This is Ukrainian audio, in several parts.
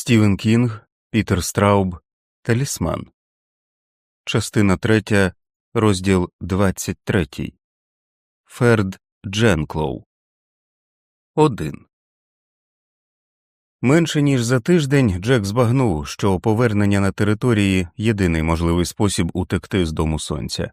Стівен Кінг, Пітер Страуб, Талісман. Частина третя, розділ 23. Ферд Дженклоу. 1. Менше ніж за тиждень Джек збагнув, що повернення на території єдиний можливий спосіб утекти з дому сонця.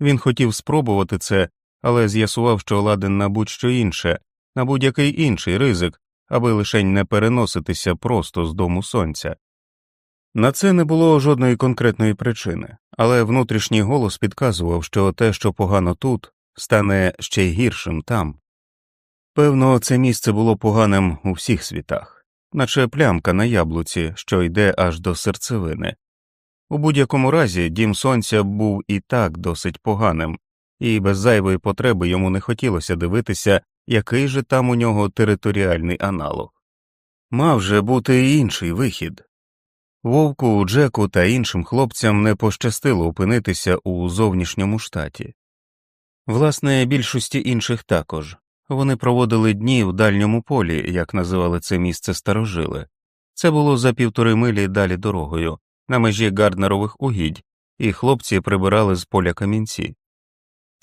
Він хотів спробувати це, але з'ясував, що ладен на будь що інше, на будь-який інший ризик, аби лишень не переноситися просто з дому сонця. На це не було жодної конкретної причини, але внутрішній голос підказував, що те, що погано тут, стане ще й гіршим там. Певно, це місце було поганим у всіх світах, наче плямка на яблуці, що йде аж до серцевини. У будь-якому разі дім сонця був і так досить поганим, і без зайвої потреби йому не хотілося дивитися, який же там у нього територіальний аналог. Мав же бути інший вихід. Вовку, Джеку та іншим хлопцям не пощастило опинитися у зовнішньому штаті. Власне, більшості інших також вони проводили дні в дальньому полі, як називали це місце старожили. Це було за півтори милі далі дорогою, на межі гарднерових угідь, і хлопці прибирали з поля камінці.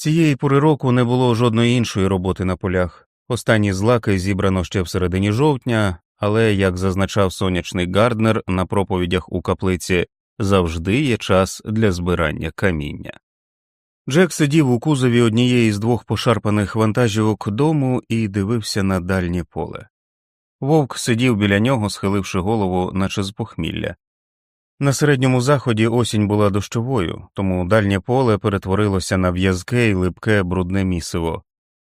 Цієї пори року не було жодної іншої роботи на полях. Останні злаки зібрано ще в середині жовтня, але, як зазначав сонячний Гарднер на проповідях у каплиці, завжди є час для збирання каміння. Джек сидів у кузові однієї з двох пошарпаних вантажівок дому і дивився на дальнє поле. Вовк сидів біля нього, схиливши голову, наче з похмілля. На середньому заході осінь була дощовою, тому дальнє поле перетворилося на в'язке і липке брудне місиво.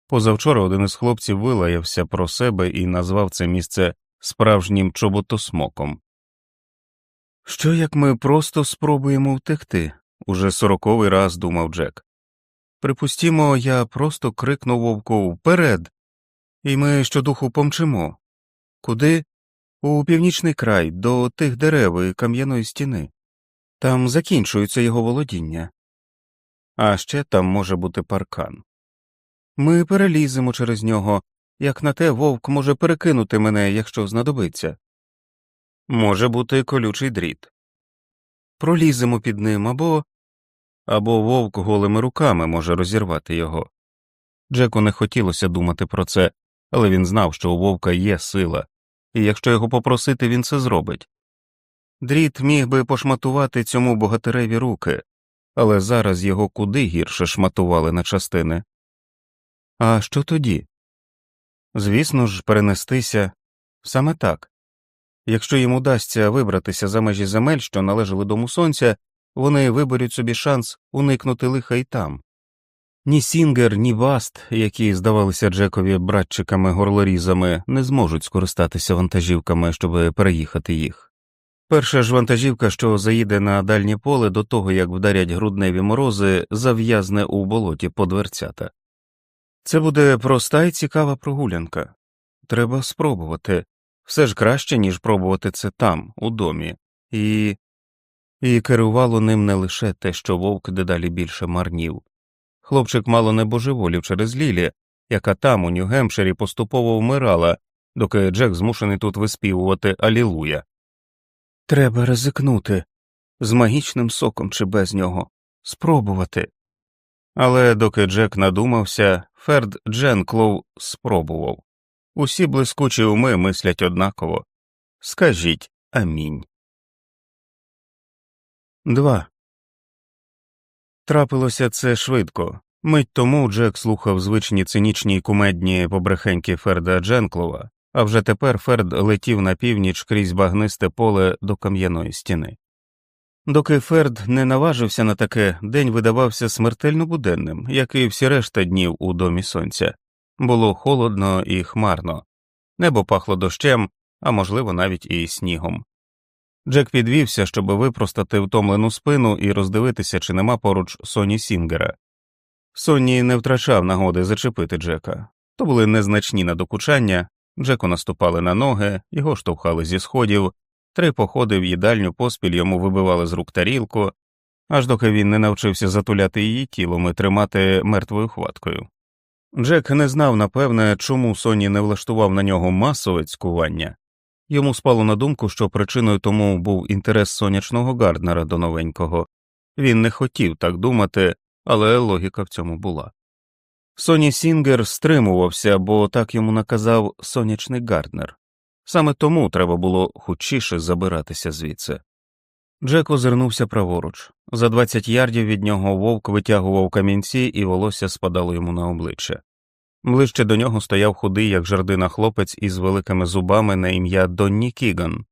Позавчора один із хлопців вилаявся про себе і назвав це місце справжнім чоботосмоком. Що як ми просто спробуємо втекти? уже сороковий раз думав Джек. Припустімо, я просто крикну вовку вперед, і ми щодуху помчимо. Куди? У північний край, до тих дерев і кам'яної стіни. Там закінчується його володіння. А ще там може бути паркан. Ми переліземо через нього, як на те вовк може перекинути мене, якщо знадобиться. Може бути колючий дріт. Проліземо під ним або або вовк голими руками може розірвати його. Джеку не хотілося думати про це, але він знав, що у вовка є сила, і якщо його попросити, він це зробить. Дріт міг би пошматувати цьому богатиреві руки, але зараз його куди гірше шматували на частини. А що тоді? Звісно ж, перенестися саме так. Якщо їм удасться вибратися за межі земель, що належали дому сонця, вони виберуть собі шанс уникнути лиха й там. Ні Сінгер, ні Васт, які здавалися Джекові братчиками горлорізами, не зможуть скористатися вантажівками, щоб переїхати їх. Перша ж вантажівка, що заїде на дальнє поле до того, як вдарять грудневі морози, зав'язне у болоті по дверцята. Це буде проста і цікава прогулянка. Треба спробувати все ж краще, ніж пробувати це там, у домі, і І керувало ним не лише те, що вовк дедалі більше марнів. Хлопчик мало не божеволів через Лілі, яка там, у Нью-Гемпширі, поступово вмирала, доки Джек змушений тут виспівувати Алілуя. Треба ризикнути з магічним соком чи без нього, спробувати. Але доки Джек надумався, Ферд Дженклоу спробував. Усі блискучі уми мислять однаково. Скажіть амінь. 2. Трапилося це швидко. Мить тому Джек слухав звичні цинічні й кумедні побрехеньки Ферда Дженклова, а вже тепер Ферд летів на північ крізь багнисте поле до кам'яної стіни. Доки Ферд не наважився на таке, день видавався смертельно буденним, як і всі решта днів у домі сонця. Було холодно і хмарно, небо пахло дощем, а можливо, навіть і снігом. Джек підвівся, щоб випростати втомлену спину і роздивитися, чи нема поруч Соні Сінгера. Соні не втрачав нагоди зачепити Джека. То були незначні надокучання, Джеку наступали на ноги, його штовхали зі сходів, три походи в їдальню поспіль йому вибивали з рук тарілку, аж доки він не навчився затуляти її тілом і тримати мертвою хваткою. Джек не знав, напевне, чому Соні не влаштував на нього масове цькування, Йому спало на думку, що причиною тому був інтерес сонячного Гарднера до новенького. Він не хотів так думати, але логіка в цьому була. Соні Сінгер стримувався, бо так йому наказав сонячний Гарднер. Саме тому треба було хутчіше забиратися звідси. Джек озирнувся праворуч. За 20 ярдів від нього вовк витягував камінці, і волосся спадало йому на обличчя. Ближче до нього стояв худий, як жердина хлопець із великими зубами на ім'я Донні Кіган.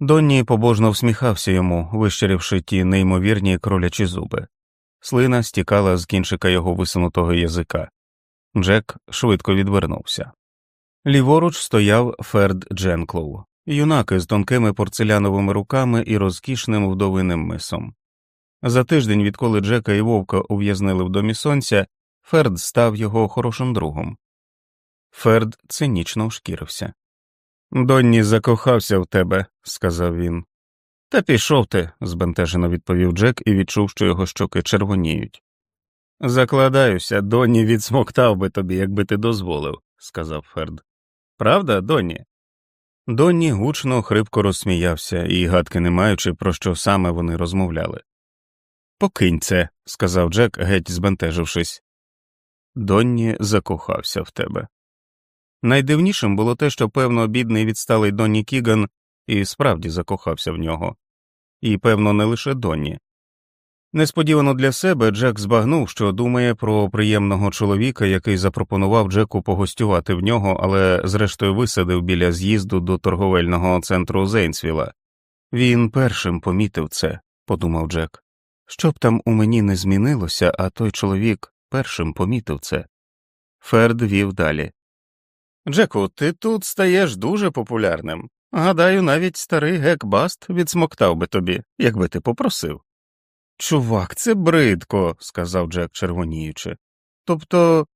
Донні побожно всміхався йому, вищерівши ті неймовірні кролячі зуби. Слина стікала з кінчика його висунутого язика. Джек швидко відвернувся. Ліворуч стояв Ферд Дженклоу, юнак із тонкими порцеляновими руками і розкішним вдовиним мисом. За тиждень, відколи Джека і Вовка ув'язнили в домі сонця, Ферд став його хорошим другом. Ферд цинічно ушкірився. Донні закохався в тебе, сказав він. Та пішов ти, збентежено відповів Джек і відчув, що його щоки червоніють. Закладаюся, Донні відсмоктав би тобі, якби ти дозволив, сказав Ферд. Правда, Донні? Донні гучно, хрипко розсміявся і, гадки не маючи, про що саме вони розмовляли. Покинь це, сказав Джек, геть збентежившись. Донні закохався в тебе. Найдивнішим було те, що, певно, бідний відсталий Донні Кіган і справді закохався в нього, і, певно, не лише Донні. Несподівано для себе Джек збагнув, що думає про приємного чоловіка, який запропонував Джеку погостювати в нього, але зрештою висадив біля з'їзду до торговельного центру Зейнсвіла. Він першим помітив це, подумав Джек. Щоб там у мені не змінилося, а той чоловік першим помітив це. Ферд вів далі. Джеку, ти тут стаєш дуже популярним. Гадаю, навіть старий гек Баст відсмоктав би тобі, якби ти попросив. Чувак, це бридко, сказав Джек, червоніючи. Тобто.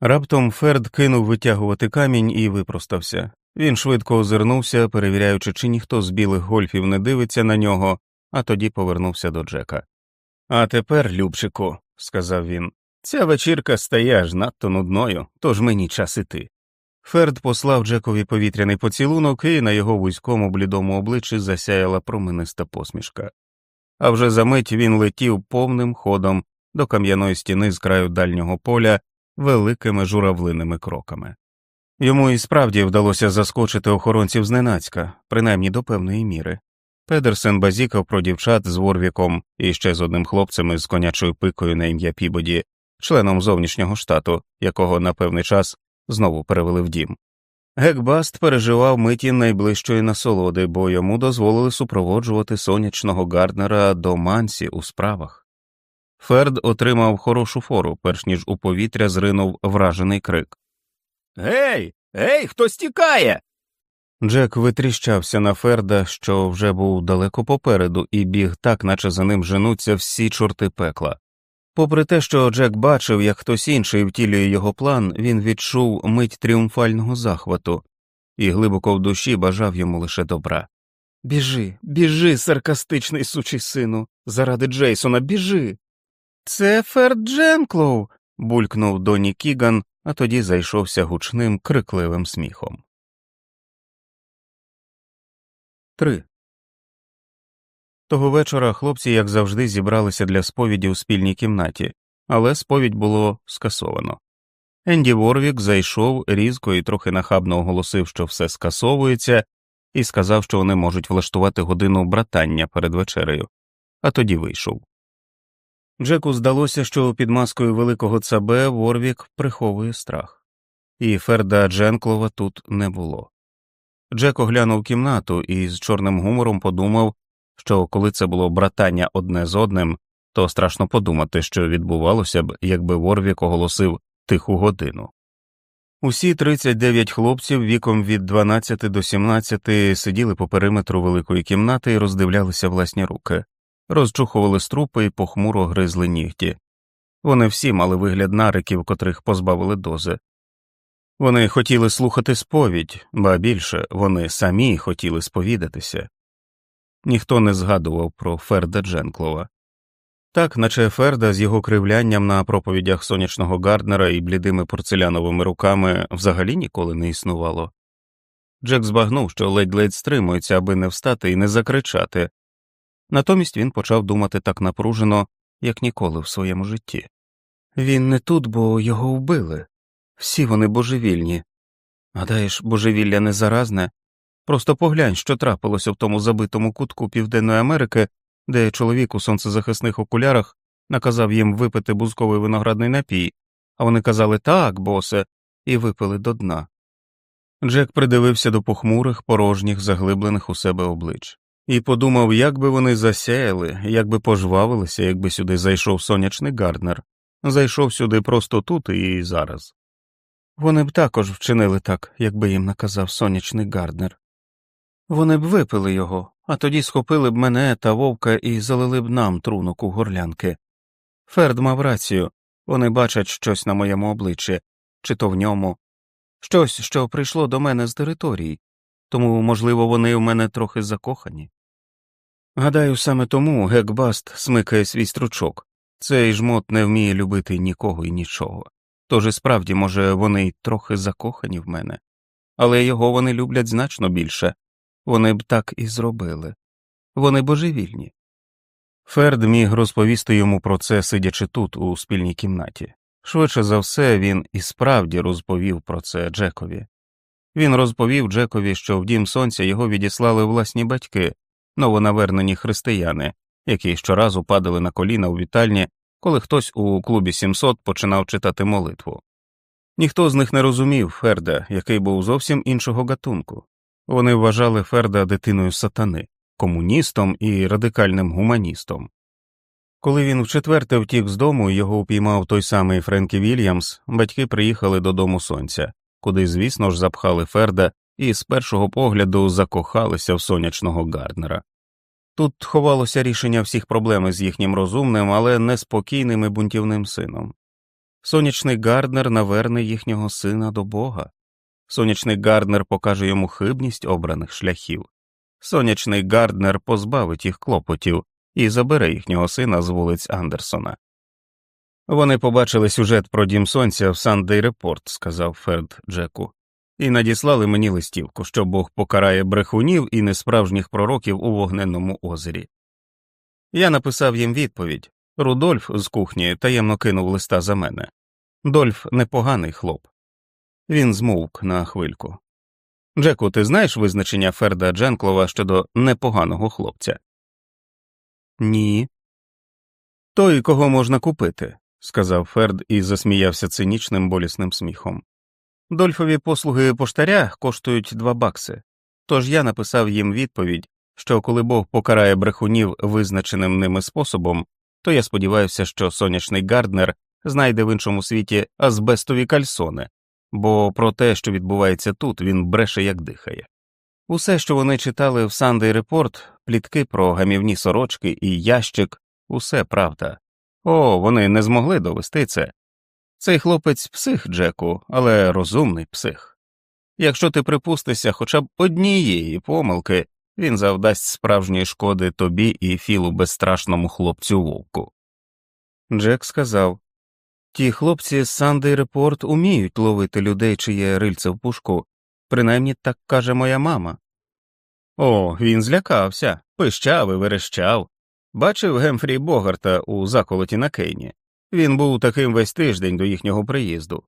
Раптом Ферд кинув витягувати камінь і випростався. Він швидко озирнувся, перевіряючи, чи ніхто з білих гольфів не дивиться на нього, а тоді повернувся до Джека. А тепер, Любчику, сказав він, ця вечірка стає аж надто нудною, тож мені час іти. Ферд послав Джекові повітряний поцілунок, і на його вузькому блідому обличчі засяяла промениста посмішка. А вже за мить він летів повним ходом до кам'яної стіни з краю дальнього поля великими журавлиними кроками. Йому і справді вдалося заскочити охоронців зненацька, принаймні до певної міри. Педерсен базікав про дівчат з Ворвіком і ще з одним хлопцем із конячою пикою на ім'я Пібоді, членом зовнішнього штату, якого на певний час знову перевели в дім. Гекбаст переживав миті найближчої насолоди, бо йому дозволили супроводжувати сонячного Гарднера до Мансі у справах. Ферд отримав хорошу фору, перш ніж у повітря зринув вражений крик. Гей, гей, хтось тікає. Джек витріщався на Ферда, що вже був далеко попереду, і біг так, наче за ним женуться всі чорти пекла. Попри те, що Джек бачив, як хтось інший втілює його план, він відчув мить тріумфального захвату і глибоко в душі бажав йому лише добра. Біжи, біжи, саркастичний сучий сину, заради Джейсона, біжи. Це Ферд Дженклоу. булькнув Доні Кіган, а тоді зайшовся гучним, крикливим сміхом. 3. Того вечора хлопці, як завжди, зібралися для сповіді у спільній кімнаті, але сповідь було скасовано. Енді Ворвік зайшов різко і трохи нахабно оголосив, що все скасовується, і сказав, що вони можуть влаштувати годину братання перед вечерею, а тоді вийшов. Джеку здалося, що під маскою великого цабе Ворвік приховує страх, і Ферда Дженклова тут не було. Джек оглянув кімнату і з чорним гумором подумав, що коли це було братання одне з одним, то страшно подумати, що відбувалося б, якби Ворвік оголосив тиху годину. Усі 39 хлопців віком від 12 до 17 сиділи по периметру великої кімнати і роздивлялися власні руки, розчухували струпи і похмуро гризли нігті. Вони всі мали вигляд нариків, котрих позбавили дози. Вони хотіли слухати сповідь, ба більше вони самі хотіли сповідатися. Ніхто не згадував про Ферда Дженклова. Так, наче Ферда з його кривлянням на проповідях сонячного Гарднера і блідими порцеляновими руками взагалі ніколи не існувало. Джек збагнув, що ледь-ледь стримується, аби не встати і не закричати. Натомість він почав думати так напружено, як ніколи в своєму житті. Він не тут, бо його вбили. Всі вони божевільні. Гадаєш, божевілля не заразне? Просто поглянь, що трапилося в тому забитому кутку Південної Америки, де чоловік у сонцезахисних окулярах наказав їм випити бузковий виноградний напій, а вони казали так, босе, і випили до дна. Джек придивився до похмурих, порожніх, заглиблених у себе облич, і подумав, як би вони засяяли, як би пожвавилися, якби сюди зайшов сонячний Гарднер, зайшов сюди просто тут і зараз. Вони б також вчинили так, якби їм наказав сонячний Гарднер. Вони б випили його, а тоді схопили б мене та вовка і залили б нам трунок у горлянки. Ферд мав рацію вони бачать щось на моєму обличчі, чи то в ньому, щось, що прийшло до мене з території, тому, можливо, вони в мене трохи закохані. Гадаю, саме тому Гекбаст смикає свій стручок цей жмот не вміє любити нікого і нічого. Тож і справді, може, вони й трохи закохані в мене, але його вони люблять значно більше вони б так і зробили вони божевільні. Ферд міг розповісти йому про це, сидячи тут, у спільній кімнаті. Швидше за все, він і справді розповів про це Джекові. Він розповів Джекові, що в дім сонця його відіслали власні батьки, новонавернені християни, які щоразу падали на коліна у вітальні, коли хтось у клубі 700 починав читати молитву. Ніхто з них не розумів Ферда, який був зовсім іншого гатунку. Вони вважали Ферда дитиною сатани, комуністом і радикальним гуманістом. Коли він вчетверте втік з дому і його упіймав той самий Френкі Вільямс, батьки приїхали додому сонця, куди, звісно ж, запхали Ферда і з першого погляду закохалися в сонячного Гарднера. Тут ховалося рішення всіх проблем з їхнім розумним, але неспокійним і бунтівним сином. Сонячний Гарднер наверне їхнього сина до Бога. Сонячний Гарднер покаже йому хибність обраних шляхів. Сонячний Гарднер позбавить їх клопотів і забере їхнього сина з вулиць Андерсона. Вони побачили сюжет про дім сонця в Sunday Report, сказав Ферд Джеку, і надіслали мені листівку, що Бог покарає брехунів і несправжніх пророків у вогненному озері. Я написав їм відповідь Рудольф з кухні таємно кинув листа за мене. Дольф непоганий хлоп. Він змовк на хвильку. Джеку, ти знаєш визначення Ферда Дженклова щодо непоганого хлопця? Ні. Той, кого можна купити, сказав Ферд і засміявся цинічним болісним сміхом. Дольфові послуги поштаря коштують два бакси, тож я написав їм відповідь, що коли Бог покарає брехунів визначеним ними способом, то я сподіваюся, що сонячний Гарднер знайде в іншому світі азбестові кальсони, бо про те, що відбувається тут, він бреше як дихає. Усе, що вони читали в Сандей Репорт, плітки про гамівні сорочки і ящик, усе правда. О, вони не змогли довести це. Цей хлопець псих, Джеку, але розумний псих. Якщо ти припустишся хоча б однієї помилки, він завдасть справжньої шкоди тобі і філу безстрашному хлопцю вовку. Джек сказав Ті хлопці з Сандей Репорт уміють ловити людей, чиє рильце в пушку, принаймні так каже моя мама. О, він злякався, пищав і верещав. Бачив Гемфрі Богарта у заколоті на Кейні. Він був таким весь тиждень до їхнього приїзду.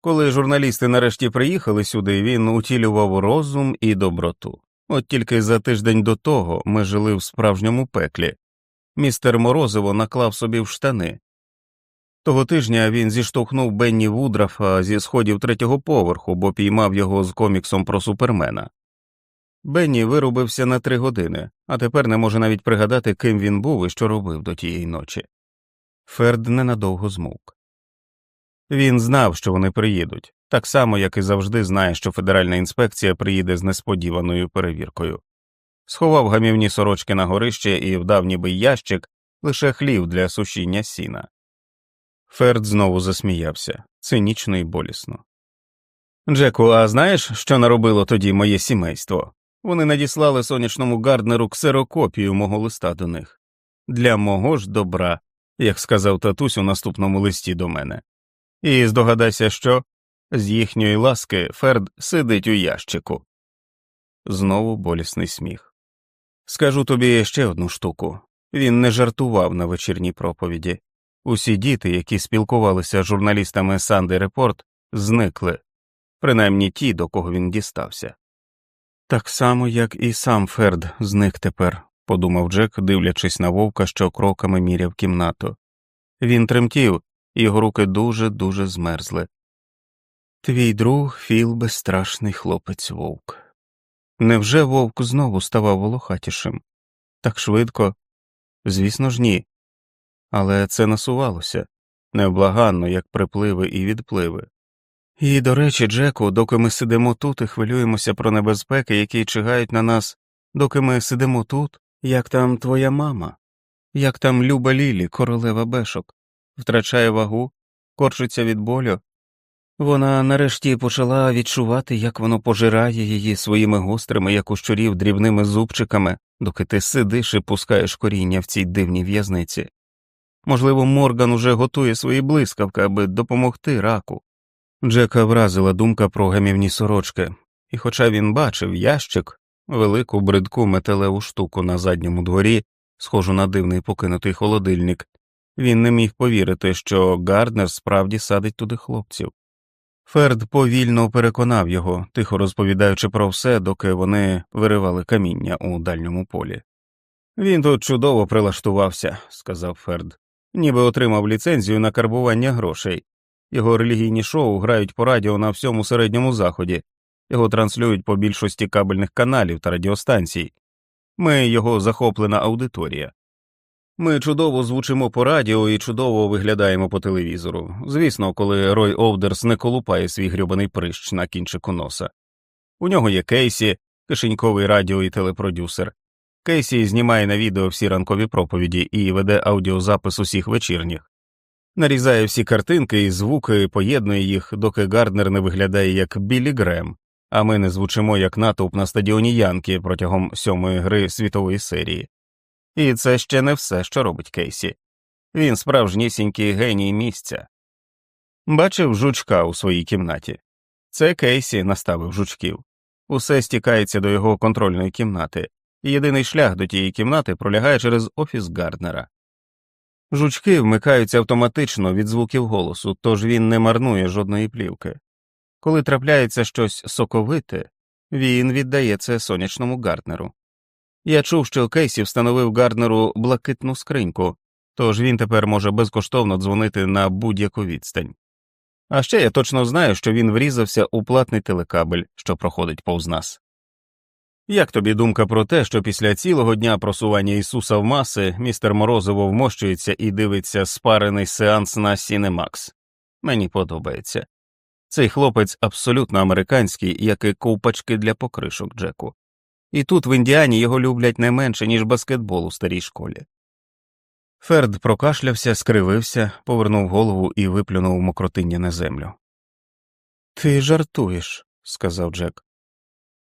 Коли журналісти нарешті приїхали сюди, він утілював розум і доброту. От тільки за тиждень до того ми жили в справжньому пеклі. Містер Морозиво наклав собі в штани. Того тижня він зіштовхнув Бенні Вудрафа зі сходів третього поверху, бо піймав його з коміксом про супермена. Бенні вирубився на три години, а тепер не може навіть пригадати, ким він був і що робив до тієї ночі. Ферд ненадовго змовк. Він знав, що вони приїдуть, так само, як і завжди знає, що федеральна інспекція приїде з несподіваною перевіркою. Сховав гамівні сорочки на горище і вдав ніби ящик лише хлів для сушіння сіна. Ферд знову засміявся цинічно і болісно. Джеку, а знаєш, що наробило тоді моє сімейство? Вони надіслали сонячному Гарднеру ксерокопію мого листа до них для мого ж добра, як сказав татусь у наступному листі до мене. І здогадайся, що з їхньої ласки Ферд сидить у ящику. Знову болісний сміх. Скажу тобі ще одну штуку він не жартував на вечірній проповіді. Усі діти, які спілкувалися з журналістами Sunday Report, зникли, принаймні ті, до кого він дістався. Так само, як і сам Ферд зник тепер, подумав Джек, дивлячись на вовка, що кроками міряв кімнату. Він тремтів, його руки дуже дуже змерзли. Твій друг Філ безстрашний хлопець вовк. Невже вовк знову ставав волохатішим? Так швидко? Звісно ж, ні. Але це насувалося невблаганно, як припливи і відпливи. І, до речі, Джеку, доки ми сидимо тут і хвилюємося про небезпеки, які чигають на нас, доки ми сидимо тут, як там твоя мама, як там Люба Лілі, королева бешок, втрачає вагу, корчиться від болю. Вона нарешті почала відчувати, як воно пожирає її своїми гострими, як у щурів, дрібними зубчиками, доки ти сидиш і пускаєш коріння в цій дивній в'язниці. Можливо, Морган уже готує свої блискавки, аби допомогти раку. Джека вразила думка про гамівні сорочки, і, хоча він бачив ящик, велику бридку металеву штуку на задньому дворі, схожу на дивний покинутий холодильник, він не міг повірити, що Гарднер справді садить туди хлопців. Ферд повільно переконав його, тихо розповідаючи про все, доки вони виривали каміння у дальньому полі. Він тут чудово прилаштувався, сказав Ферд, ніби отримав ліцензію на карбування грошей. Його релігійні шоу грають по радіо на всьому середньому заході, його транслюють по більшості кабельних каналів та радіостанцій. Ми його захоплена аудиторія. Ми чудово звучимо по радіо і чудово виглядаємо по телевізору. Звісно, коли Рой Овдерс не колупає свій грьобаний прищ на кінчику носа. У нього є Кейсі, кишеньковий радіо і телепродюсер. Кейсі знімає на відео всі ранкові проповіді і веде аудіозапис усіх вечірніх, нарізає всі картинки і звуки, поєднує їх, доки Гарднер не виглядає як Біллі Грем, а ми не звучимо як натовп на стадіоні Янки протягом сьомої гри світової серії. І це ще не все, що робить Кейсі. Він справжнісінький геній місця. Бачив жучка у своїй кімнаті. Це Кейсі наставив жучків. Усе стікається до його контрольної кімнати, єдиний шлях до тієї кімнати пролягає через офіс Гарднера. Жучки вмикаються автоматично від звуків голосу, тож він не марнує жодної плівки. Коли трапляється щось соковите, він віддає це сонячному Гарднеру. Я чув, що Кейсі встановив Гарднеру блакитну скриньку, тож він тепер може безкоштовно дзвонити на будь-яку відстань. А ще я точно знаю, що він врізався у платний телекабель, що проходить повз нас. Як тобі думка про те, що після цілого дня просування Ісуса в маси містер Морозиво вмощується і дивиться спарений сеанс на Cinemax? Мені подобається. Цей хлопець абсолютно американський, як і ковпачки для покришок Джеку. І тут в Індіані його люблять не менше, ніж баскетбол у старій школі. Ферд прокашлявся, скривився, повернув голову і виплюнув мокротиння на землю. Ти жартуєш, сказав Джек.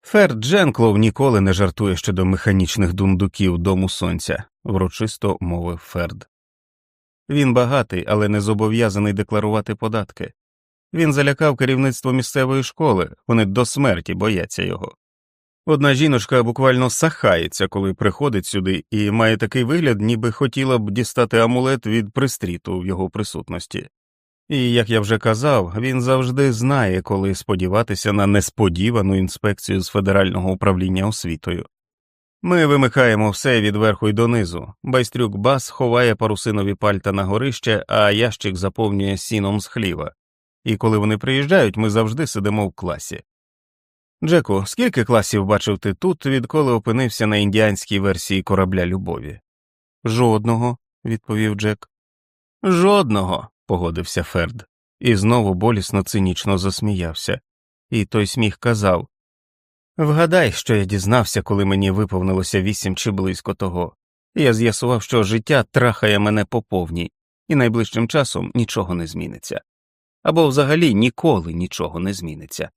Ферд Дженклов ніколи не жартує щодо механічних дундуків дому сонця, врочисто мовив Ферд. Він багатий, але не зобов'язаний декларувати податки. Він залякав керівництво місцевої школи, вони до смерті бояться його. Одна жіночка буквально сахається, коли приходить сюди, і має такий вигляд, ніби хотіла б дістати амулет від пристріту в його присутності. І, як я вже казав, він завжди знає, коли сподіватися на несподівану інспекцію з федерального управління освітою. Ми вимикаємо все від верху й донизу. Байстрюк бас ховає парусинові пальта на горище, а ящик заповнює сіном з хліва. І коли вони приїжджають, ми завжди сидимо в класі. Джеку, скільки класів бачив ти тут, відколи опинився на індіанській версії корабля любові? Жодного, відповів Джек. Жодного, погодився Ферд, і знову болісно цинічно засміявся, і той сміх казав Вгадай, що я дізнався, коли мені виповнилося вісім чи близько того. Я з'ясував, що життя трахає мене по повній, і найближчим часом нічого не зміниться. Або взагалі ніколи нічого не зміниться.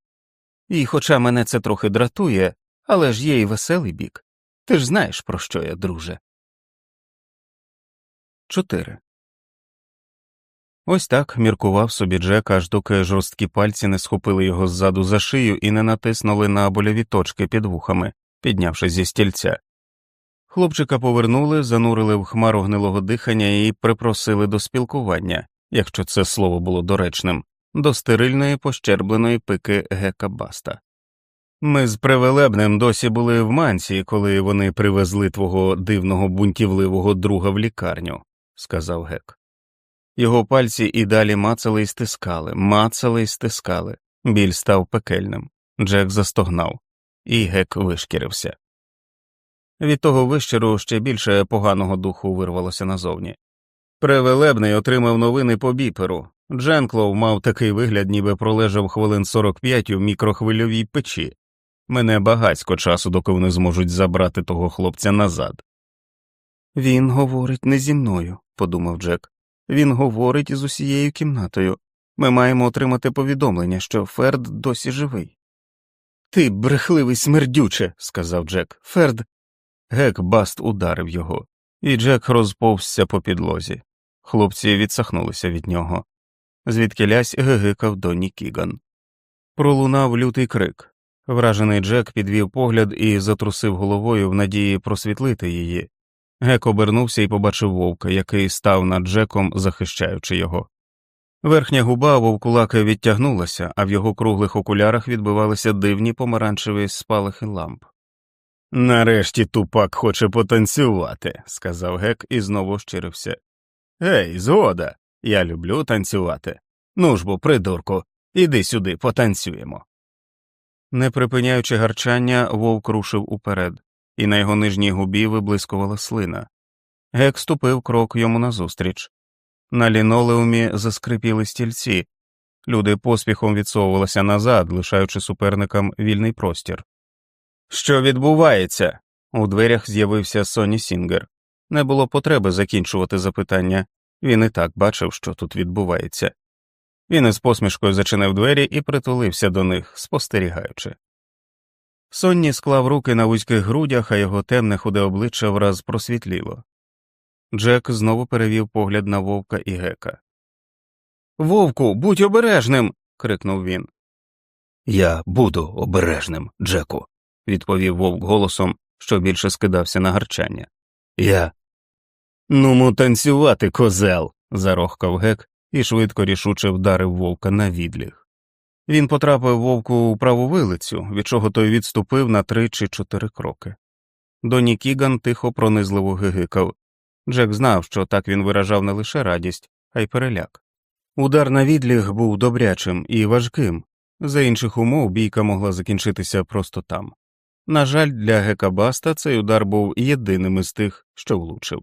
І хоча мене це трохи дратує, але ж є і веселий бік. Ти ж знаєш, про що я, друже. 4. Ось так міркував собі Джек, аж доки жорсткі пальці не схопили його ззаду за шию і не натиснули на больові точки під вухами, піднявшись зі стільця. Хлопчика повернули, занурили в хмару гнилого дихання і припросили до спілкування, якщо це слово було доречним, до стерильної пощербленої пики Гека Баста. Ми з привелебним досі були в манці, коли вони привезли твого дивного бунтівливого друга в лікарню, сказав Гек. Його пальці і далі мацали і стискали, мацали і стискали. Біль став пекельним. Джек застогнав, і гек вишкірився. Від того вищеру ще більше поганого духу вирвалося назовні. Превелебний отримав новини по біперу. Дженклоу мав такий вигляд, ніби пролежав хвилин 45 у мікрохвильовій печі. Мене багацько часу, доки вони зможуть забрати того хлопця назад. Він говорить не зі мною, подумав Джек. Він говорить із усією кімнатою. Ми маємо отримати повідомлення, що Ферд досі живий. Ти брехливий смердюче, сказав Джек. Ферд. Гек Баст ударив його, і Джек розповзся по підлозі. Хлопці відсахнулися від нього. Звідки лясь гигикав Донні Кіган. Пролунав лютий крик. Вражений Джек підвів погляд і затрусив головою в надії просвітлити її. Гек обернувся і побачив вовка, який став над Джеком, захищаючи його. Верхня губа вовкулака відтягнулася, а в його круглих окулярах відбивалися дивні помаранчеві спалахи ламп. Нарешті тупак хоче потанцювати, сказав гек і знову щирився. Гей, згода, я люблю танцювати. Ну ж бо, придурку, іди сюди, потанцюємо. Не припиняючи гарчання, вовк рушив уперед, і на його нижній губі виблискувала слина. Гек ступив крок йому назустріч. На лінолеумі заскрипіли стільці, люди поспіхом відсовувалися назад, лишаючи суперникам вільний простір. Що відбувається? У дверях з'явився Соні Сінгер. Не було потреби закінчувати запитання він і так бачив, що тут відбувається. Він із посмішкою зачинив двері і притулився до них, спостерігаючи. Сонні склав руки на вузьких грудях, а його темне худе обличчя враз просвітліло. Джек знову перевів погляд на вовка і гека. Вовку, будь обережним. крикнув він. Я буду обережним, Джеку, відповів вовк голосом, що більше скидався на гарчання. Я. Нумо танцювати, козел. зарохкав гек і швидко рішуче вдарив вовка на відліг. Він потрапив вовку у праву вилицю, від чого той відступив на три чи чотири кроки. Доні Кіган тихо пронизливо гигикав. Джек знав, що так він виражав не лише радість, а й переляк. Удар на відліг був добрячим і важким, за інших умов бійка могла закінчитися просто там. На жаль, для Гека Баста цей удар був єдиним із тих, що влучив.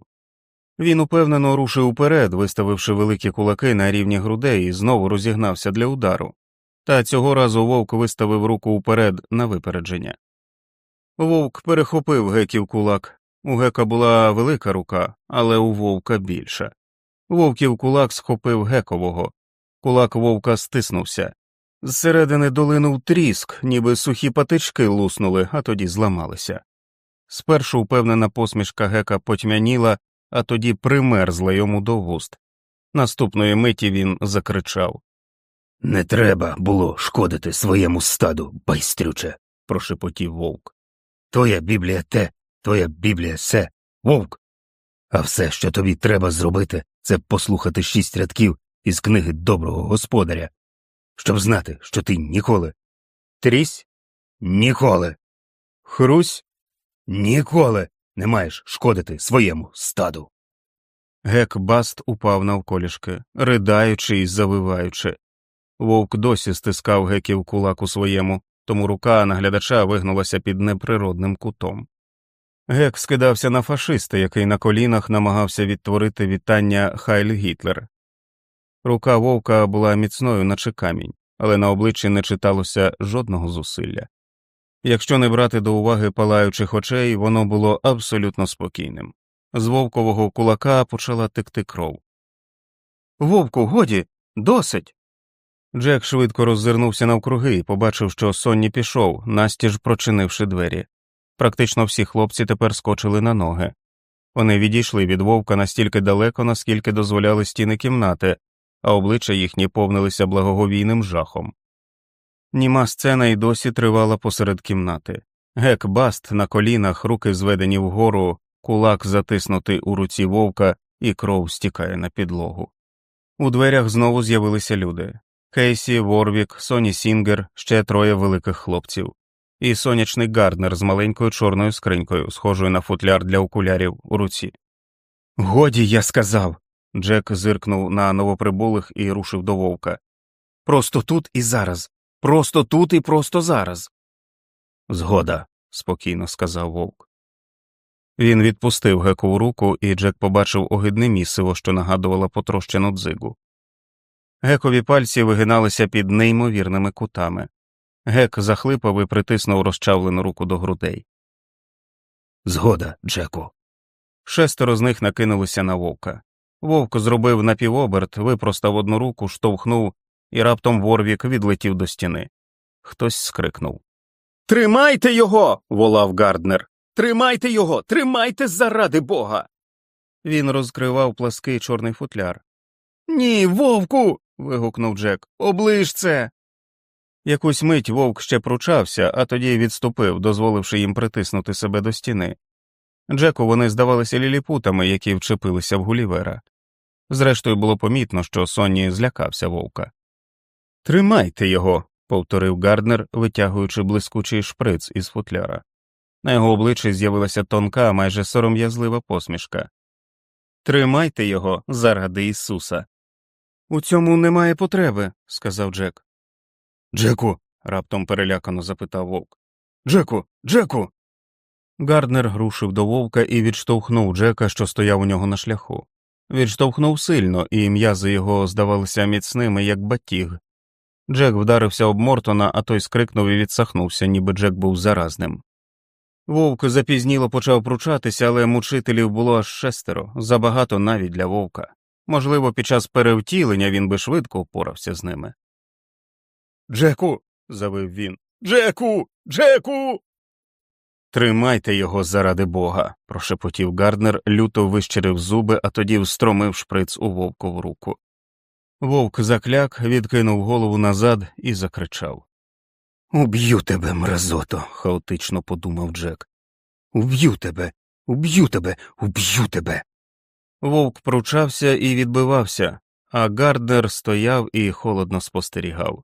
Він упевнено рушив уперед, виставивши великі кулаки на рівні грудей і знову розігнався для удару, та цього разу вовк виставив руку уперед на випередження. Вовк перехопив геків кулак. У гека була велика рука, але у вовка більша. Вовків кулак схопив гекового, кулак вовка стиснувся. Зсередини долинув тріск, ніби сухі патички луснули, а тоді зламалися. Спершу впевнена посмішка гека потьмяніла, а тоді примерзла йому до вуст. Наступної миті він закричав Не треба було шкодити своєму стаду, байстрюче, прошепотів вовк. Твоя біблія те, твоя біблія се, вовк. А все, що тобі треба зробити, це послухати шість рядків із книги доброго господаря, щоб знати, що ти ніколи. Трісь? Ніколи. Хрусь? Ніколи не маєш шкодити своєму стаду. Гек Баст упав навколішки, ридаючи і завиваючи. Вовк досі стискав геків кулак у своєму, тому рука наглядача вигнулася під неприродним кутом. Гек скидався на фашиста, який на колінах намагався відтворити вітання Хайль Гітлер. Рука вовка була міцною, наче камінь, але на обличчі не читалося жодного зусилля. Якщо не брати до уваги палаючих очей, воно було абсолютно спокійним. З вовкового кулака почала текти кров. Вовку, годі, досить. Джек швидко роззирнувся навкруги і побачив, що Сонні пішов, настіж прочинивши двері. Практично всі хлопці тепер скочили на ноги. Вони відійшли від вовка настільки далеко, наскільки дозволяли стіни кімнати, а обличчя їхні повнилися благоговійним жахом. Німа сцена й досі тривала посеред кімнати. Гек Баст на колінах, руки зведені вгору, кулак затиснутий у руці вовка, і кров стікає на підлогу. У дверях знову з'явилися люди Кейсі, Ворвік, Соні Сінгер, ще троє великих хлопців, і сонячний Гарднер з маленькою чорною скринькою, схожою на футляр для окулярів у руці. Годі, я сказав. Джек зиркнув на новоприбулих і рушив до вовка. Просто тут і зараз. Просто тут і просто зараз. Згода, спокійно сказав вовк. Він відпустив гекову руку, і Джек побачив огидне місиво, що нагадувало потрощену дзигу. Гекові пальці вигиналися під неймовірними кутами. Гек захлипав і притиснув розчавлену руку до грудей. Згода, Джеку. Шестеро з них накинулися на вовка. Вовк зробив напівоберт, випростав одну руку, штовхнув, і раптом Ворвік відлетів до стіни. Хтось скрикнув. Тримайте його. волав Гарднер. Тримайте його, тримайте заради бога. Він розкривав плаский чорний футляр. Ні, вовку. Вигукнув Джек. Оближ це. Якусь мить вовк ще пручався, а тоді відступив, дозволивши їм притиснути себе до стіни. Джеку вони здавалися ліліпутами, які вчепилися в Гулівера. Зрештою, було помітно, що Сонні злякався вовка. Тримайте його, повторив Гарднер, витягуючи блискучий шприц із футляра. На його обличчі з'явилася тонка, майже сором'язлива посмішка. Тримайте його заради Ісуса. У цьому немає потреби, сказав Джек. Джеку. раптом перелякано запитав вовк. Джеку, Джеку. Гарднер рушив до вовка і відштовхнув Джека, що стояв у нього на шляху. Відштовхнув сильно, і м'язи його здавалися міцними, як батіг. Джек вдарився об Мортона, а той скрикнув і відсахнувся, ніби Джек був заразним. Вовк запізніло почав пручатися, але мучителів було аж шестеро, забагато навіть для вовка. Можливо, під час перевтілення він би швидко впорався з ними. Джеку. завив він. Джеку. Джеку. Тримайте його заради бога, прошепотів Гарднер, люто вищирив зуби, а тоді встромив шприц у вовкову руку. Вовк закляк, відкинув голову назад і закричав. Уб'ю тебе, мразото, хаотично подумав Джек. Уб'ю тебе, уб'ю тебе, уб'ю тебе. Вовк пручався і відбивався, а Гарднер стояв і холодно спостерігав.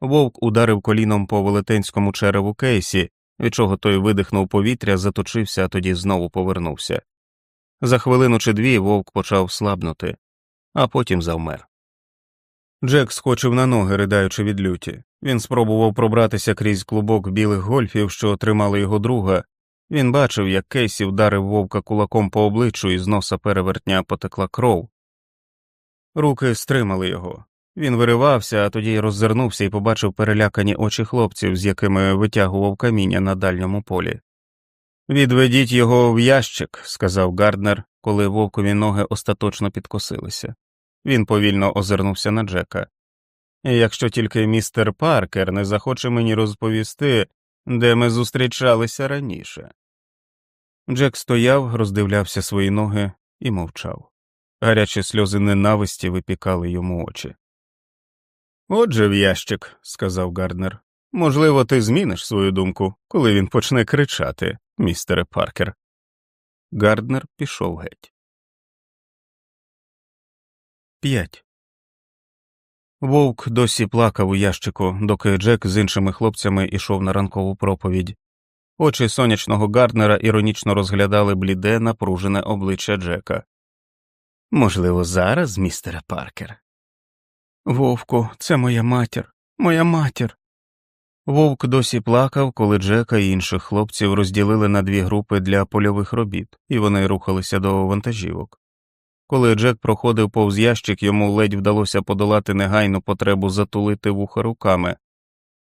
Вовк ударив коліном по велетенському череву Кейсі, від чого той видихнув повітря, заточився, а тоді знову повернувся. За хвилину чи дві вовк почав слабнути, а потім завмер. Джек скочив на ноги, ридаючи від люті. Він спробував пробратися крізь клубок білих гольфів, що тримали його друга. Він бачив, як Кейсі вдарив вовка кулаком по обличчю і з носа перевертня потекла кров. Руки стримали його. Він виривався, а тоді роззирнувся і побачив перелякані очі хлопців, з якими витягував каміння на дальньому полі. Відведіть його в ящик, сказав Гарднер, коли вовкові ноги остаточно підкосилися. Він повільно озирнувся на Джека. Якщо тільки містер Паркер не захоче мені розповісти, де ми зустрічалися раніше. Джек стояв, роздивлявся свої ноги і мовчав. Гарячі сльози ненависті випікали йому очі. Отже, в ящик, сказав Гарднер. Можливо, ти зміниш свою думку, коли він почне кричати, містере Паркер. Гарднер пішов геть. 5. Вовк досі плакав у ящику, доки Джек з іншими хлопцями ішов на ранкову проповідь. Очі сонячного Гарднера іронічно розглядали бліде, напружене обличчя Джека. Можливо, зараз, містере Паркер. Вовку, це моя матір, моя матір. Вовк досі плакав, коли Джека і інших хлопців розділили на дві групи для польових робіт, і вони рухалися до вантажівок. Коли Джек проходив повз ящик, йому ледь вдалося подолати негайну потребу затулити вуха руками.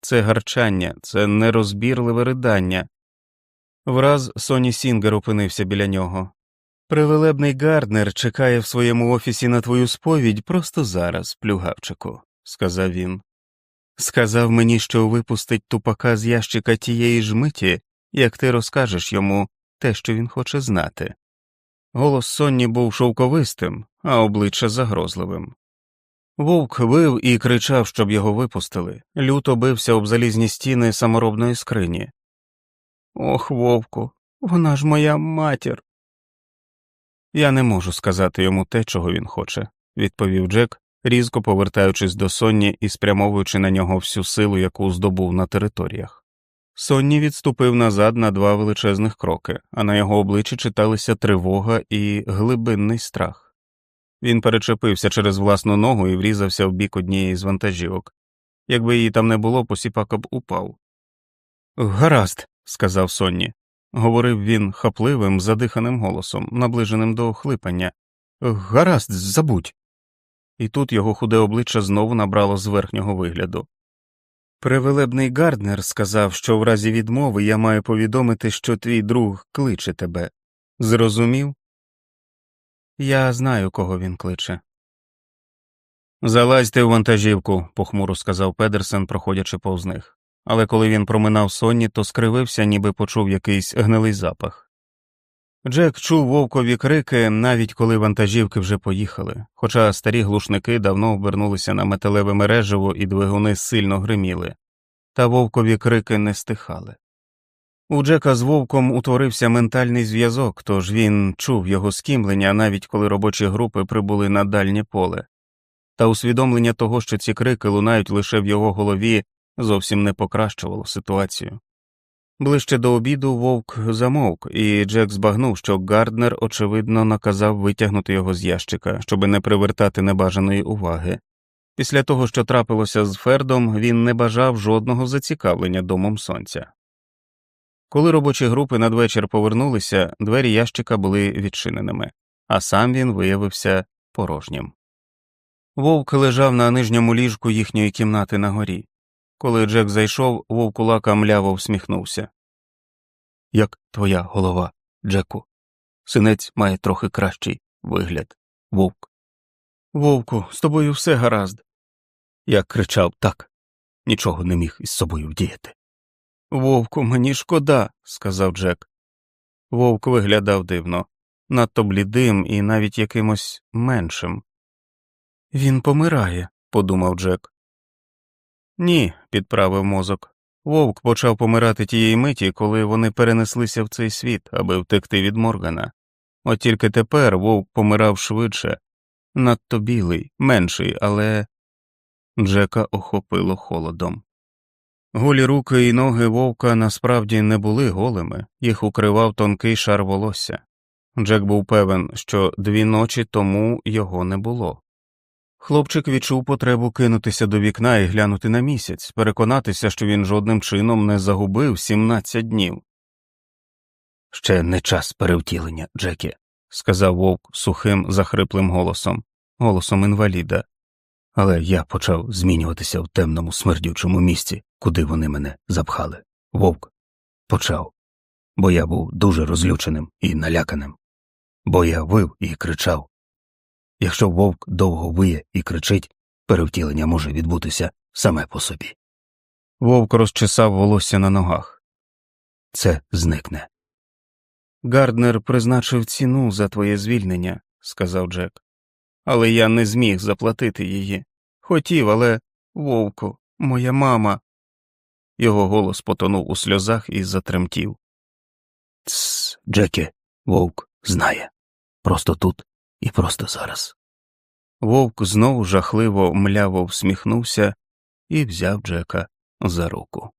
Це гарчання, це нерозбірливе ридання. Враз Сонні Сінгер опинився біля нього. Превелебний Гарднер чекає в своєму офісі на твою сповідь просто зараз, плюгавчику, сказав він. Сказав мені, що випустить тупака з ящика тієї ж миті, як ти розкажеш йому те, що він хоче знати. Голос Сонні був шовковистим, а обличчя загрозливим. Вовк вив і кричав, щоб його випустили, люто бився об залізні стіни саморобної скрині. Ох, вовку, вона ж моя матір. Я не можу сказати йому те, чого він хоче, відповів Джек, різко повертаючись до Сонні і спрямовуючи на нього всю силу, яку здобув на територіях. Сонні відступив назад на два величезних кроки, а на його обличчі читалися тривога і глибинний страх. Він перечепився через власну ногу і врізався в бік однієї з вантажівок. Якби її там не було, посіпака б упав. Гаразд, сказав Сонні. Говорив він хапливим, задиханим голосом, наближеним до хлипання. Гаразд, забудь. І тут його худе обличчя знову набрало з верхнього вигляду. Превелебний Гарднер сказав, що в разі відмови я маю повідомити, що твій друг кличе тебе. Зрозумів? Я знаю, кого він кличе. Залазьте в вантажівку, похмуро сказав Педерсен, проходячи повз них. Але коли він проминав Сонні, то скривився, ніби почув якийсь гнилий запах. Джек чув вовкові крики, навіть коли вантажівки вже поїхали, хоча старі глушники давно обернулися на металеве мережево і двигуни сильно гриміли, та вовкові крики не стихали. У Джека з вовком утворився ментальний зв'язок, тож він чув його скімлення, навіть коли робочі групи прибули на дальнє поле, та усвідомлення того, що ці крики лунають лише в його голові, зовсім не покращувало ситуацію. Ближче до обіду вовк замовк, і Джек збагнув, що Гарднер, очевидно, наказав витягнути його з ящика, щоби не привертати небажаної уваги. Після того, що трапилося з Фердом, він не бажав жодного зацікавлення домом сонця. Коли робочі групи надвечір повернулися, двері ящика були відчиненими, а сам він виявився порожнім. Вовк лежав на нижньому ліжку їхньої кімнати на горі. Коли Джек зайшов, вовкулака мляво всміхнувся. Як твоя голова, Джеку? Синець має трохи кращий вигляд. Вовк. Вовку, з тобою все гаразд. Я кричав так, нічого не міг із собою вдіяти. Вовку, мені шкода, сказав Джек. Вовк виглядав дивно, надто блідим і навіть якимось меншим. Він помирає, подумав Джек. Ні, підправив мозок. Вовк почав помирати тієї миті, коли вони перенеслися в цей світ, аби втекти від Моргана. От тільки тепер вовк помирав швидше, надто білий, менший, але Джека охопило холодом. Голі руки і ноги вовка насправді не були голими, їх укривав тонкий шар волосся. Джек був певен, що дві ночі тому його не було. Хлопчик відчув потребу кинутися до вікна і глянути на місяць, переконатися, що він жодним чином не загубив 17 днів. Ще не час перевтілення, Джекі, сказав вовк сухим, захриплим голосом, голосом інваліда. Але я почав змінюватися в темному смердючому місці, куди вони мене запхали. Вовк почав, бо я був дуже розлюченим і наляканим, бо я вив і кричав. Якщо вовк довго виє і кричить, перевтілення може відбутися саме по собі. Вовк розчесав волосся на ногах. Це зникне. Гарднер призначив ціну за твоє звільнення, сказав Джек, але я не зміг заплатити її. Хотів, але вовку, моя мама. Його голос потонув у сльозах і затремтів. Тсс, Джекі, вовк знає. Просто тут і просто зараз. Вовк знову жахливо мляво всміхнувся і взяв Джека за руку.